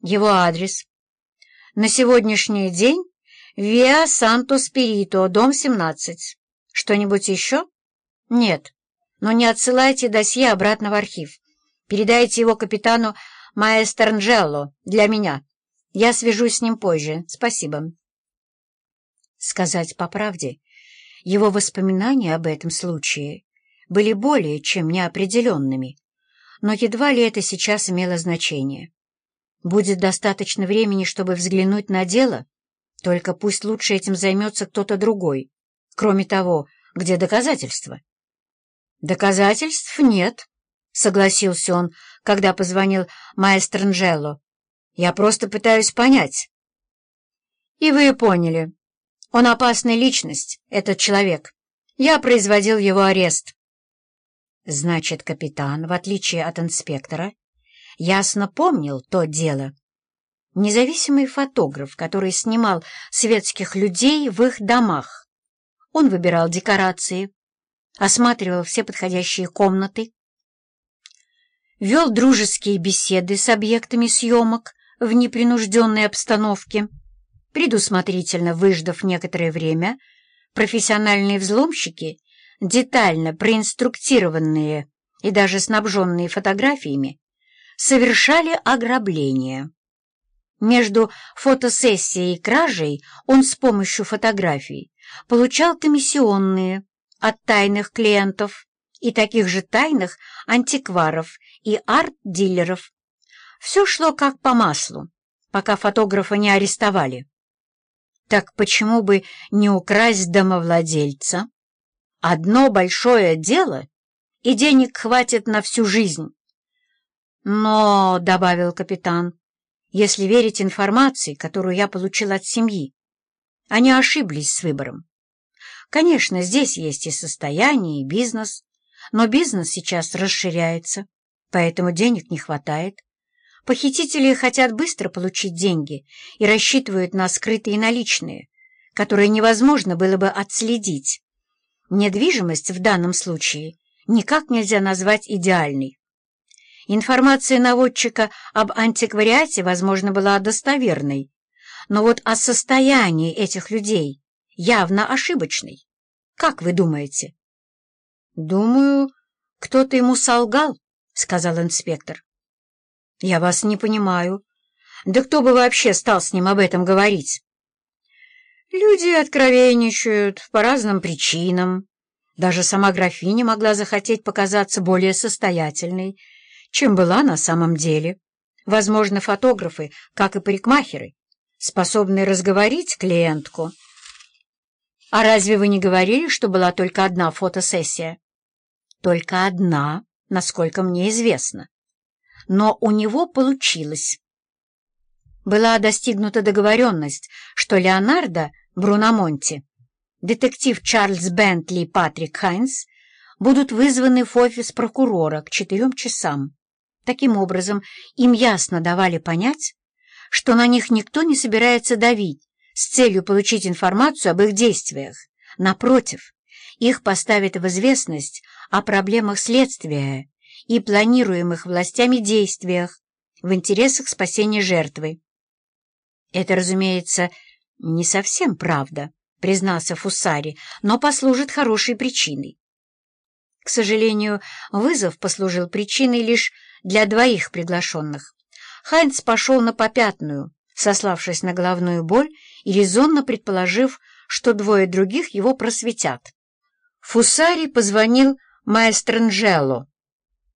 Его адрес. На сегодняшний день Виа Санто Спирито, дом 17. Что-нибудь еще? Нет. Но не отсылайте досье обратно в архив. Передайте его капитану Маэстернджелло для меня. Я свяжусь с ним позже. Спасибо. Сказать по правде, его воспоминания об этом случае были более чем неопределенными, но едва ли это сейчас имело значение. Будет достаточно времени, чтобы взглянуть на дело, только пусть лучше этим займется кто-то другой. Кроме того, где доказательства? Доказательств нет, согласился он, когда позвонил маэстро Нжелло. Я просто пытаюсь понять. И вы поняли. Он опасная личность, этот человек. Я производил его арест. Значит, капитан, в отличие от инспектора, ясно помнил то дело. Независимый фотограф, который снимал светских людей в их домах. Он выбирал декорации, осматривал все подходящие комнаты, вел дружеские беседы с объектами съемок в непринужденной обстановке, предусмотрительно выждав некоторое время, профессиональные взломщики, детально проинструктированные и даже снабженные фотографиями, совершали ограбление. Между фотосессией и кражей он с помощью фотографий получал комиссионные от тайных клиентов и таких же тайных антикваров и арт-дилеров. Все шло как по маслу, пока фотографа не арестовали. Так почему бы не украсть домовладельца? Одно большое дело, и денег хватит на всю жизнь. Но, — добавил капитан, — если верить информации, которую я получил от семьи, они ошиблись с выбором. Конечно, здесь есть и состояние, и бизнес, но бизнес сейчас расширяется, поэтому денег не хватает. Похитители хотят быстро получить деньги и рассчитывают на скрытые наличные, которые невозможно было бы отследить. Недвижимость в данном случае никак нельзя назвать идеальной. Информация наводчика об антиквариате, возможно, была достоверной, но вот о состоянии этих людей явно ошибочной. Как вы думаете? — Думаю, кто-то ему солгал, — сказал инспектор. — Я вас не понимаю. Да кто бы вообще стал с ним об этом говорить? Люди откровенничают по разным причинам. Даже сама графиня могла захотеть показаться более состоятельной, чем была на самом деле. Возможно, фотографы, как и парикмахеры, способны разговорить клиентку. «А разве вы не говорили, что была только одна фотосессия?» «Только одна, насколько мне известно. Но у него получилось». Была достигнута договоренность, что Леонардо Бруномонти, детектив Чарльз Бентли и Патрик Хайнс будут вызваны в офис прокурора к четырем часам. Таким образом, им ясно давали понять, что на них никто не собирается давить с целью получить информацию об их действиях. Напротив, их поставят в известность о проблемах следствия и планируемых властями действиях в интересах спасения жертвы. Это, разумеется, не совсем правда, признался Фусари, но послужит хорошей причиной. К сожалению, вызов послужил причиной лишь для двоих приглашенных. Хайнц пошел на попятную, сославшись на головную боль и резонно предположив, что двое других его просветят. Фусари позвонил маэстро Нжелло,